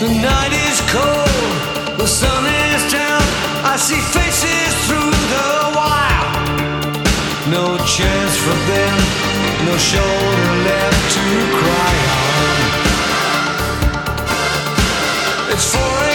The night is cold, the sun is down. I see faces through the wire. No chance for them, no shoulder left to cry on. It's 4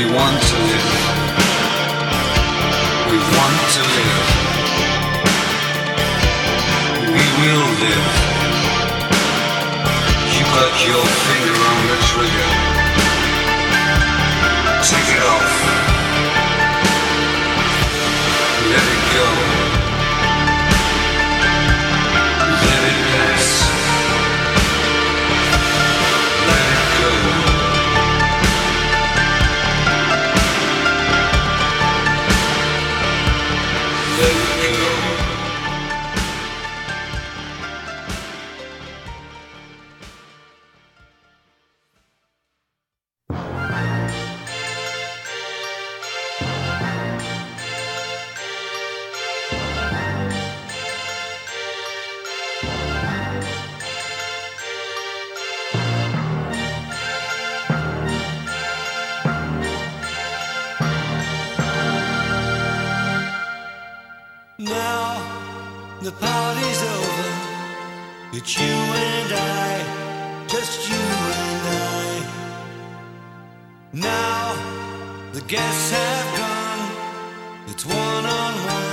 We want to live. We want to live. We will live. You got your finger on the trigger. The guests have gone. It's one on one.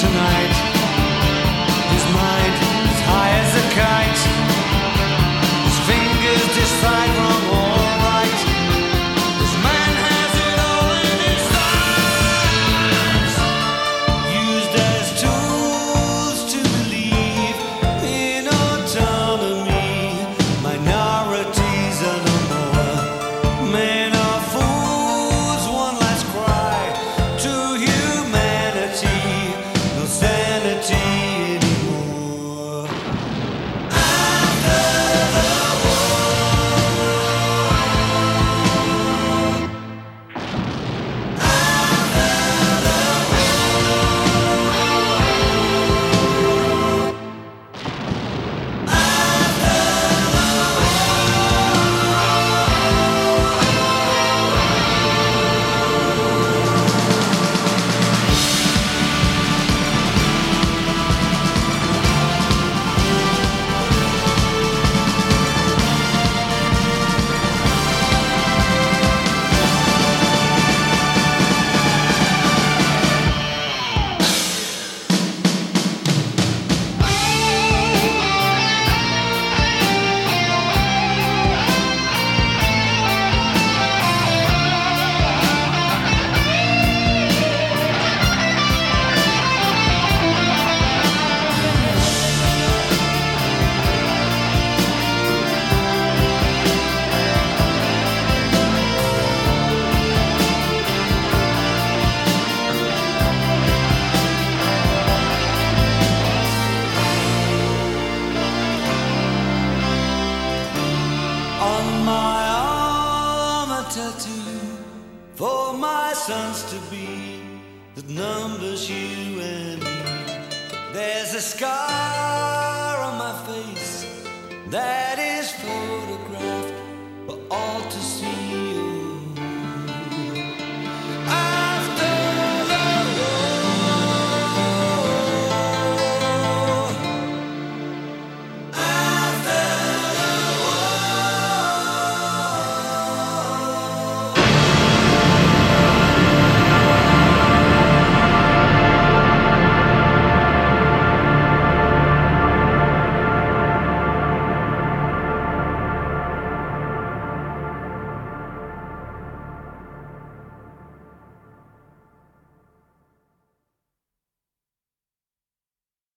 Tonight.